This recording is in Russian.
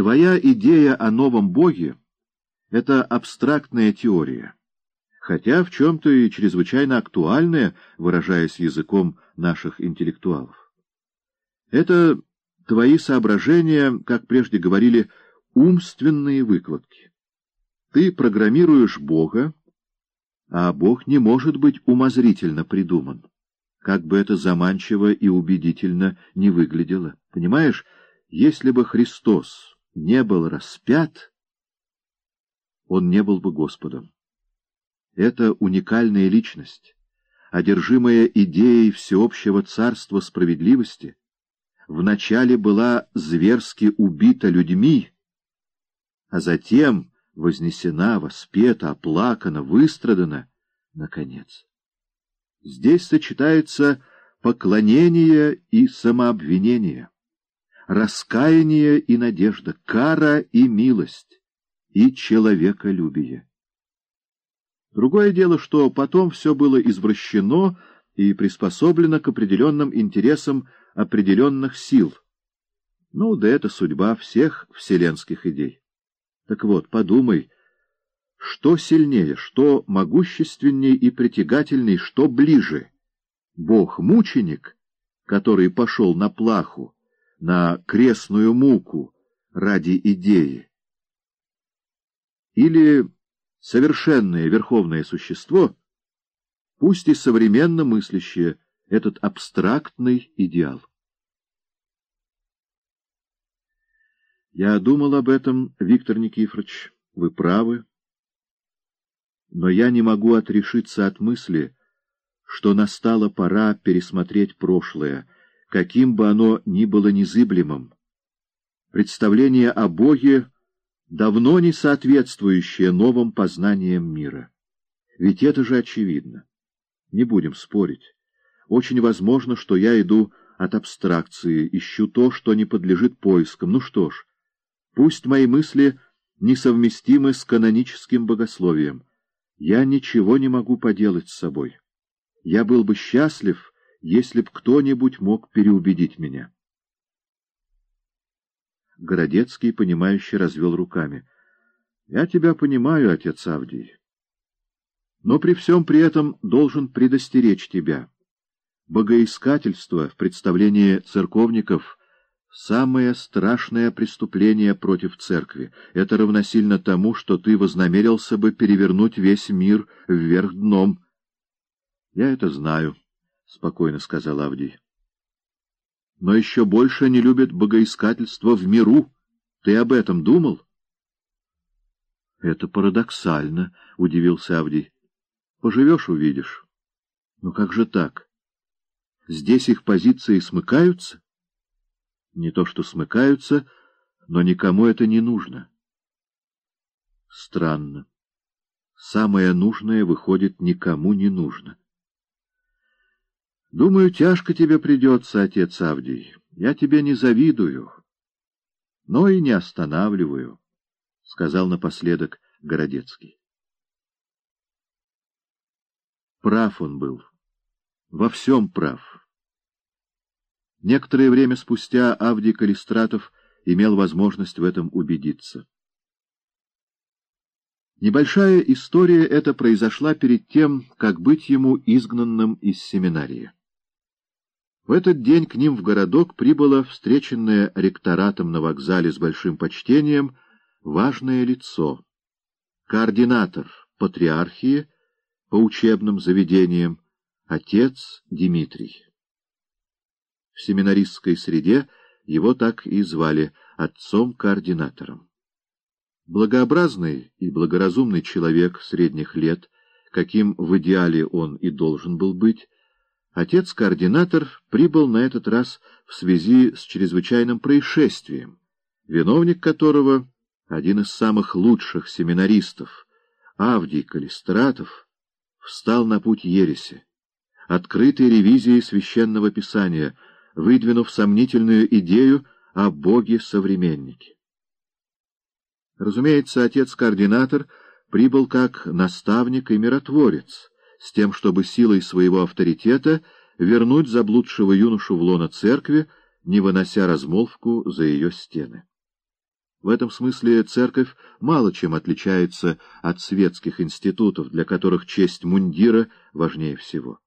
Твоя идея о новом Боге — это абстрактная теория, хотя в чем-то и чрезвычайно актуальная, выражаясь языком наших интеллектуалов. Это твои соображения, как прежде говорили, умственные выкладки. Ты программируешь Бога, а Бог не может быть умозрительно придуман, как бы это заманчиво и убедительно не выглядело. Понимаешь, если бы Христос не был распят, он не был бы Господом. Это уникальная личность, одержимая идеей всеобщего царства справедливости, вначале была зверски убита людьми, а затем вознесена, воспета, оплакана, выстрадана, наконец. Здесь сочетается поклонение и самообвинение, раскаяние и надежда, кара и милость, и человеколюбие. Другое дело, что потом все было извращено и приспособлено к определенным интересам определенных сил. Ну, да это судьба всех вселенских идей. Так вот, подумай, что сильнее, что могущественней и притягательней, что ближе? Бог-мученик, который пошел на плаху, на крестную муку ради идеи? Или совершенное верховное существо, пусть и современно мыслящее, этот абстрактный идеал? Я думал об этом, Виктор Никифорович, вы правы. Но я не могу отрешиться от мысли, что настала пора пересмотреть прошлое, каким бы оно ни было незыблемым. Представление о Боге, давно не соответствующее новым познаниям мира. Ведь это же очевидно. Не будем спорить. Очень возможно, что я иду от абстракции, ищу то, что не подлежит поискам. Ну что ж, Пусть мои мысли несовместимы с каноническим богословием. Я ничего не могу поделать с собой. Я был бы счастлив, если б кто-нибудь мог переубедить меня. Городецкий, понимающе развел руками. — Я тебя понимаю, отец Авдий. Но при всем при этом должен предостеречь тебя. Богоискательство в представлении церковников — Самое страшное преступление против церкви — это равносильно тому, что ты вознамерился бы перевернуть весь мир вверх дном. — Я это знаю, — спокойно сказал Авдий. — Но еще больше не любят богоискательство в миру. Ты об этом думал? — Это парадоксально, — удивился Авдий. — Поживешь — увидишь. — Но как же так? Здесь их позиции смыкаются? — не то что смыкаются, но никому это не нужно. Странно. Самое нужное, выходит, никому не нужно. Думаю, тяжко тебе придется, отец Авдий. Я тебе не завидую, но и не останавливаю, — сказал напоследок Городецкий. Прав он был. Во всем прав. Некоторое время спустя Авдий Калистратов имел возможность в этом убедиться. Небольшая история эта произошла перед тем, как быть ему изгнанным из семинарии. В этот день к ним в городок прибыло встреченное ректоратом на вокзале с большим почтением важное лицо, координатор патриархии по учебным заведениям, отец Дмитрий. В семинаристской среде его так и звали отцом-координатором. Благообразный и благоразумный человек средних лет, каким в идеале он и должен был быть, отец-координатор прибыл на этот раз в связи с чрезвычайным происшествием, виновник которого, один из самых лучших семинаристов, Авдий Калистратов, встал на путь ереси, открытой ревизии священного писания — выдвинув сомнительную идею о боге-современнике. Разумеется, отец-координатор прибыл как наставник и миротворец, с тем, чтобы силой своего авторитета вернуть заблудшего юношу в лоно церкви, не вынося размолвку за ее стены. В этом смысле церковь мало чем отличается от светских институтов, для которых честь мундира важнее всего.